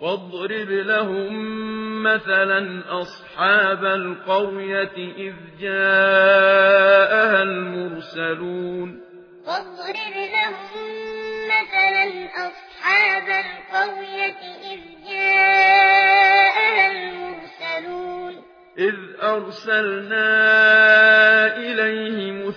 واضرب لهم مثلا أصحاب القرية إذ جاءها المرسلون. واضرب لهم مثلا أصحاب القرية إذ جاءها المرسلون. إذ أرسلنا إليهم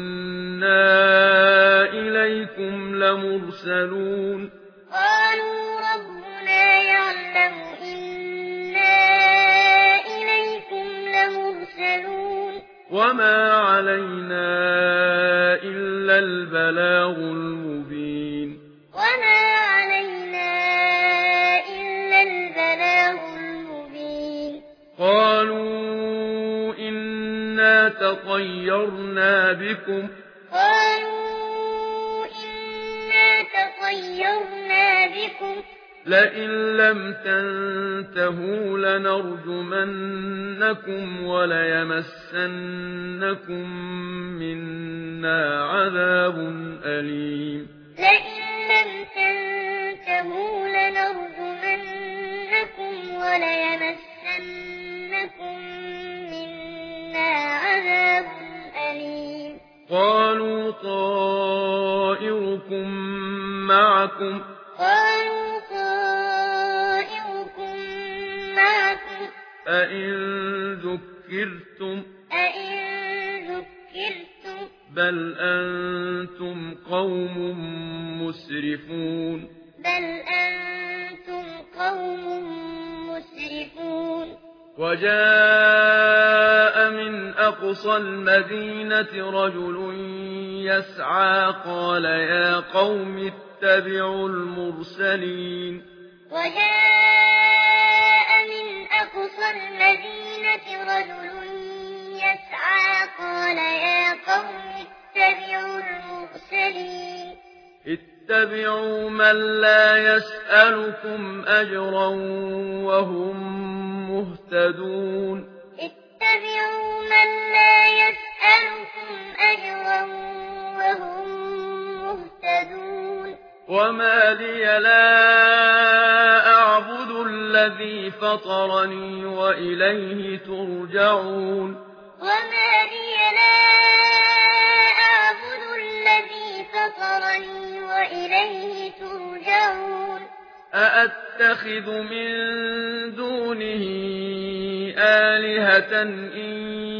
إنا إليكم لمرسلون قالوا ربنا يعلم إنا إليكم لمرسلون وما علينا تطيرنا بكم قالوا إنا تطيرنا بكم لئن لم تنتهوا لنرجمنكم وليمسنكم منا عذاب أليم لئن لم تنتهوا معكم قالوا طائركم معكم أئن ذكرتم أئن ذكرتم بل أنتم قوم مسرفون بل أنتم قوم مسرفون وجاء من أقصى المدينة رجل يسعى قال يا قوم اتبعوا المرسلين. وجاء من أقصى المدينة رجل يسعى قال يا قوم اتبعوا المرسلين. اتبعوا من لا يسألكم أجرا وهم مهتدون. اتبعوا من لا يسألكم ينالكم أجرا وهم مهتدون وما لي لا أعبد الذي فطرني وإليه ترجعون وما لي لا أعبد الذي فطرني وإليه ترجعون أأتخذ من دونه آلهة إن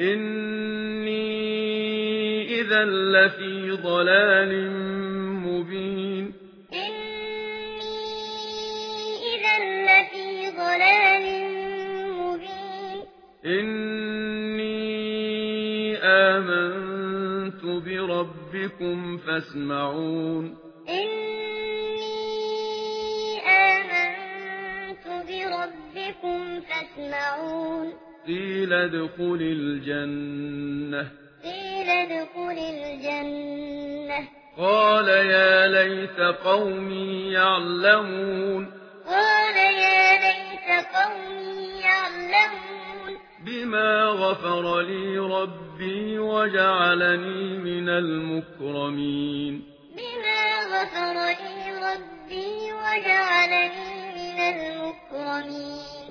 إني إذا لفي ضلال مبين إني إذا لفي ضلال مبين إني آمنت بربكم فاسمعون إني آمنت بربكم تسمعون. قيل ادخل الجنة. قيل ادخل الجنة. قال يا ليت قومي يعلمون. قال يا ليت قومي يعلمون. بما غفر لي ربي وجعلني من المكرمين. بما غفر لي ربي وجعلني من المكرمين.